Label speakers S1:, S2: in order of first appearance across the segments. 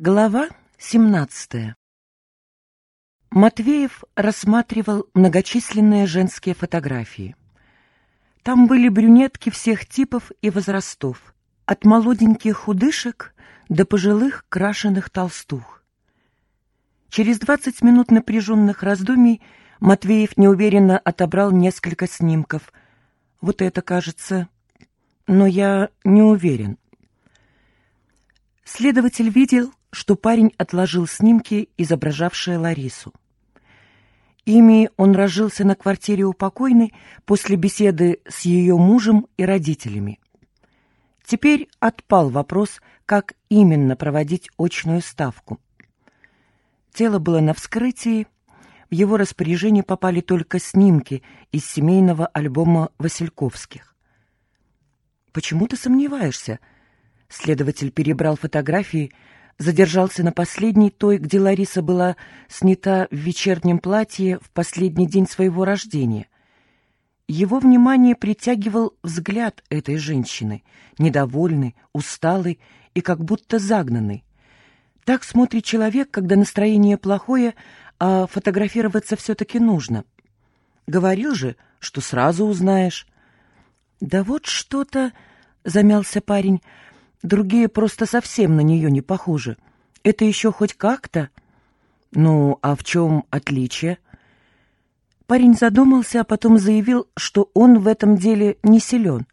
S1: Глава 17 Матвеев рассматривал многочисленные женские фотографии. Там были брюнетки всех типов и возрастов, от молоденьких худышек до пожилых крашеных толстух. Через двадцать минут напряженных раздумий Матвеев неуверенно отобрал несколько снимков. Вот это, кажется, но я не уверен. Следователь видел, что парень отложил снимки, изображавшие Ларису. Ими он разжился на квартире у покойной после беседы с ее мужем и родителями. Теперь отпал вопрос, как именно проводить очную ставку. Тело было на вскрытии, в его распоряжение попали только снимки из семейного альбома Васильковских. «Почему ты сомневаешься?» Следователь перебрал фотографии, задержался на последней, той, где Лариса была снята в вечернем платье в последний день своего рождения. Его внимание притягивал взгляд этой женщины, недовольный, усталый и как будто загнанный. Так смотрит человек, когда настроение плохое, а фотографироваться все-таки нужно. Говорил же, что сразу узнаешь. «Да вот что-то...» — замялся парень — Другие просто совсем на нее не похожи. Это еще хоть как-то? Ну, а в чем отличие? Парень задумался, а потом заявил, что он в этом деле не силен.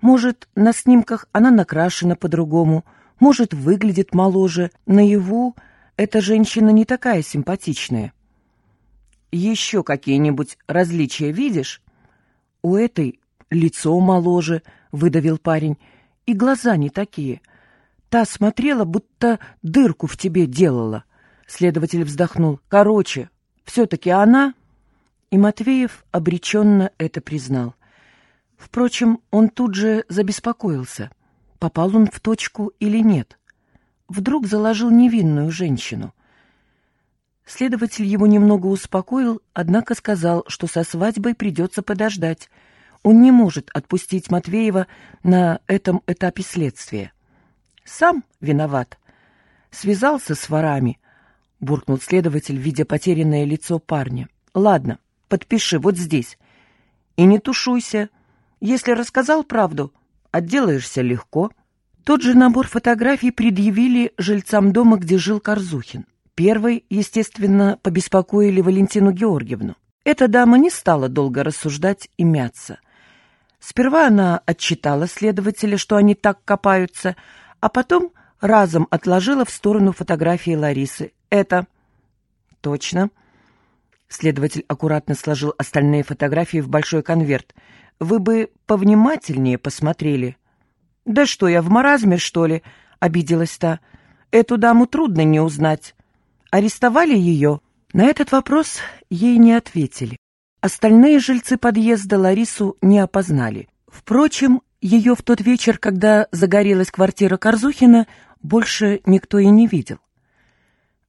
S1: Может, на снимках она накрашена по-другому, может, выглядит моложе. Наяву эта женщина не такая симпатичная. Еще какие-нибудь различия видишь? У этой лицо моложе, выдавил парень, и глаза не такие. Та смотрела, будто дырку в тебе делала. Следователь вздохнул. Короче, все-таки она... И Матвеев обреченно это признал. Впрочем, он тут же забеспокоился. Попал он в точку или нет? Вдруг заложил невинную женщину. Следователь его немного успокоил, однако сказал, что со свадьбой придется подождать — он не может отпустить Матвеева на этом этапе следствия. Сам виноват. Связался с ворами, буркнул следователь, видя потерянное лицо парня. Ладно, подпиши вот здесь. И не тушуйся. Если рассказал правду, отделаешься легко. Тот же набор фотографий предъявили жильцам дома, где жил Корзухин. Первой, естественно, побеспокоили Валентину Георгиевну. Эта дама не стала долго рассуждать и мяться — Сперва она отчитала следователя, что они так копаются, а потом разом отложила в сторону фотографии Ларисы. «Это...» «Точно». Следователь аккуратно сложил остальные фотографии в большой конверт. «Вы бы повнимательнее посмотрели». «Да что, я в маразме, что ли?» — обиделась та. «Эту даму трудно не узнать. Арестовали ее?» На этот вопрос ей не ответили. Остальные жильцы подъезда Ларису не опознали. Впрочем, ее в тот вечер, когда загорелась квартира Корзухина, больше никто и не видел.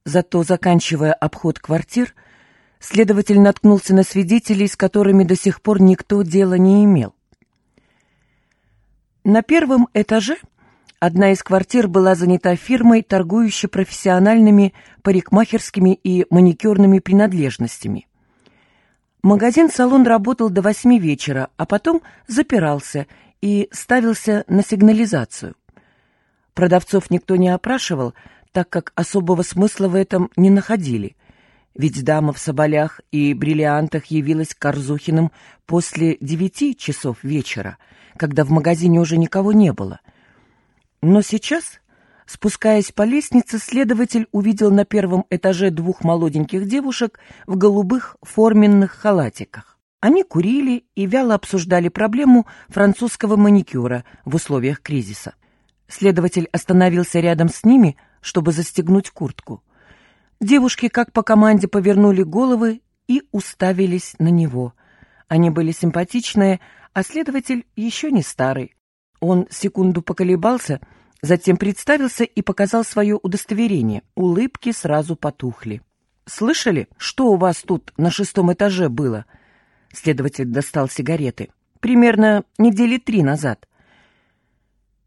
S1: Зато, заканчивая обход квартир, следователь наткнулся на свидетелей, с которыми до сих пор никто дела не имел. На первом этаже одна из квартир была занята фирмой, торгующей профессиональными парикмахерскими и маникюрными принадлежностями. Магазин-салон работал до восьми вечера, а потом запирался и ставился на сигнализацию. Продавцов никто не опрашивал, так как особого смысла в этом не находили. Ведь дама в соболях и бриллиантах явилась Корзухиным после девяти часов вечера, когда в магазине уже никого не было. Но сейчас Спускаясь по лестнице, следователь увидел на первом этаже двух молоденьких девушек в голубых форменных халатиках. Они курили и вяло обсуждали проблему французского маникюра в условиях кризиса. Следователь остановился рядом с ними, чтобы застегнуть куртку. Девушки, как по команде, повернули головы и уставились на него. Они были симпатичные, а следователь еще не старый. Он секунду поколебался — Затем представился и показал свое удостоверение. Улыбки сразу потухли. «Слышали, что у вас тут на шестом этаже было?» Следователь достал сигареты. «Примерно недели три назад».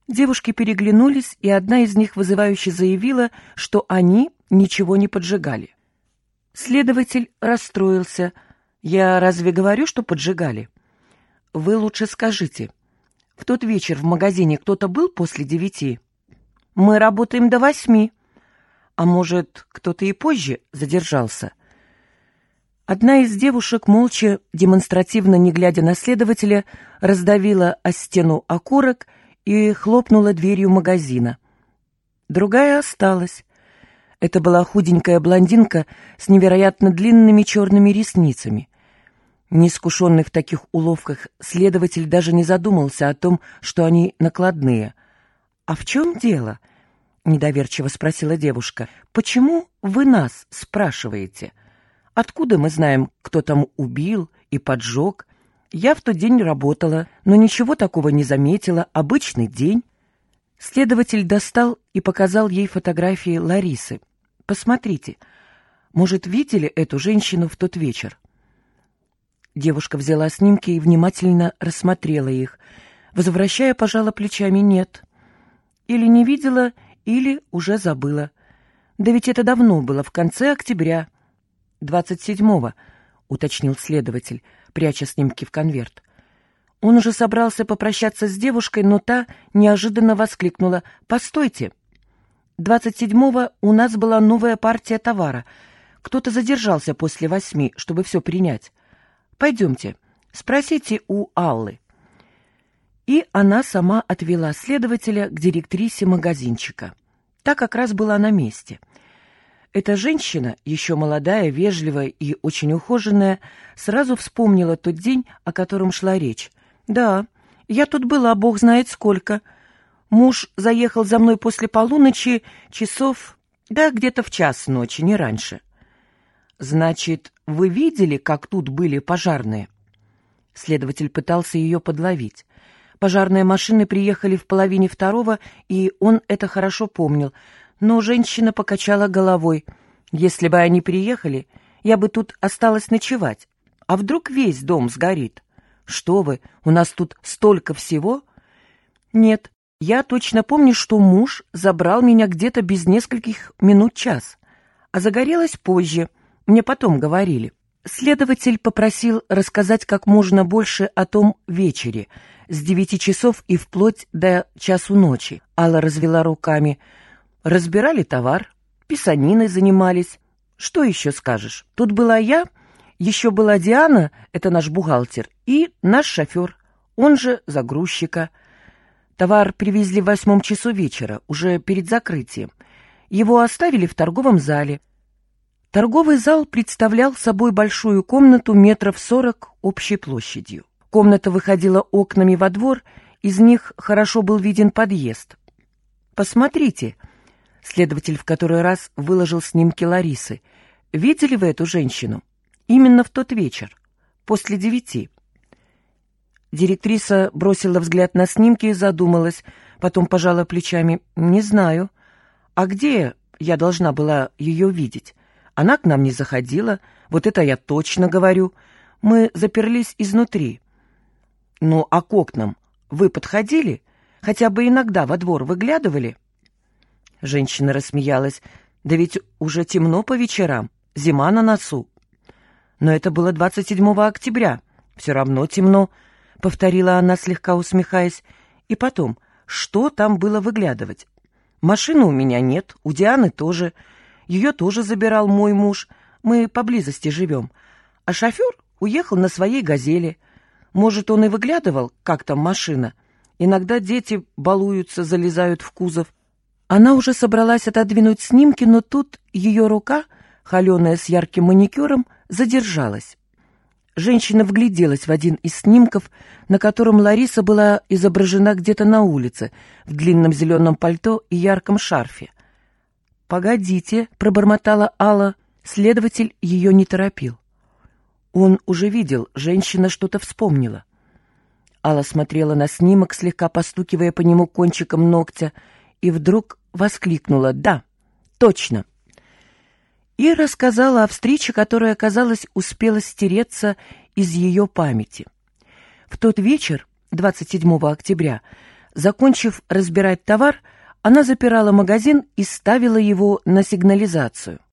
S1: Девушки переглянулись, и одна из них вызывающе заявила, что они ничего не поджигали. Следователь расстроился. «Я разве говорю, что поджигали?» «Вы лучше скажите. В тот вечер в магазине кто-то был после девяти?» «Мы работаем до восьми». «А может, кто-то и позже задержался?» Одна из девушек, молча, демонстративно не глядя на следователя, раздавила о стену окурок и хлопнула дверью магазина. Другая осталась. Это была худенькая блондинка с невероятно длинными черными ресницами. Неискушенный в таких уловках следователь даже не задумался о том, что они накладные. «А в чем дело?» — недоверчиво спросила девушка. «Почему вы нас спрашиваете?» Откуда мы знаем, кто там убил и поджег? Я в тот день работала, но ничего такого не заметила. Обычный день. Следователь достал и показал ей фотографии Ларисы. Посмотрите. Может, видели эту женщину в тот вечер? Девушка взяла снимки и внимательно рассмотрела их. Возвращая, пожала плечами «нет». Или не видела, или уже забыла. Да ведь это давно было, в конце октября. «Двадцать седьмого», — уточнил следователь, пряча снимки в конверт. Он уже собрался попрощаться с девушкой, но та неожиданно воскликнула «Постойте! Двадцать седьмого у нас была новая партия товара. Кто-то задержался после восьми, чтобы все принять. Пойдемте, спросите у Аллы». И она сама отвела следователя к директрисе магазинчика. Та как раз была на месте — эта женщина, еще молодая, вежливая и очень ухоженная, сразу вспомнила тот день, о котором шла речь. «Да, я тут была, бог знает сколько. Муж заехал за мной после полуночи, часов, да, где-то в час ночи, не раньше». «Значит, вы видели, как тут были пожарные?» Следователь пытался ее подловить. Пожарные машины приехали в половине второго, и он это хорошо помнил — но женщина покачала головой. «Если бы они приехали, я бы тут осталась ночевать. А вдруг весь дом сгорит? Что вы, у нас тут столько всего?» «Нет, я точно помню, что муж забрал меня где-то без нескольких минут час. А загорелась позже, мне потом говорили». Следователь попросил рассказать как можно больше о том вечере, с девяти часов и вплоть до часу ночи. Алла развела руками – Разбирали товар, писаниной занимались. Что еще скажешь? Тут была я, еще была Диана, это наш бухгалтер, и наш шофер, он же загрузчика. Товар привезли в восьмом часу вечера, уже перед закрытием. Его оставили в торговом зале. Торговый зал представлял собой большую комнату метров сорок общей площадью. Комната выходила окнами во двор, из них хорошо был виден подъезд. «Посмотрите», Следователь в который раз выложил снимки Ларисы. «Видели вы эту женщину? Именно в тот вечер, после девяти». Директриса бросила взгляд на снимки и задумалась, потом пожала плечами. «Не знаю. А где я должна была ее видеть? Она к нам не заходила, вот это я точно говорю. Мы заперлись изнутри». «Ну, а к окнам вы подходили? Хотя бы иногда во двор выглядывали?» Женщина рассмеялась. «Да ведь уже темно по вечерам, зима на носу». «Но это было 27 октября. Все равно темно», — повторила она, слегка усмехаясь. «И потом, что там было выглядывать? Машины у меня нет, у Дианы тоже. Ее тоже забирал мой муж. Мы поблизости живем. А шофер уехал на своей «Газели». Может, он и выглядывал, как там машина. Иногда дети балуются, залезают в кузов. Она уже собралась отодвинуть снимки, но тут ее рука, холеная с ярким маникюром, задержалась. Женщина вгляделась в один из снимков, на котором Лариса была изображена где-то на улице, в длинном зеленом пальто и ярком шарфе. «Погодите», — пробормотала Алла, следователь ее не торопил. Он уже видел, женщина что-то вспомнила. Алла смотрела на снимок, слегка постукивая по нему кончиком ногтя, и вдруг воскликнула «Да, точно!» и рассказала о встрече, которая, казалось, успела стереться из ее памяти. В тот вечер, 27 октября, Закончив разбирать товар, она запирала магазин и ставила его на сигнализацию.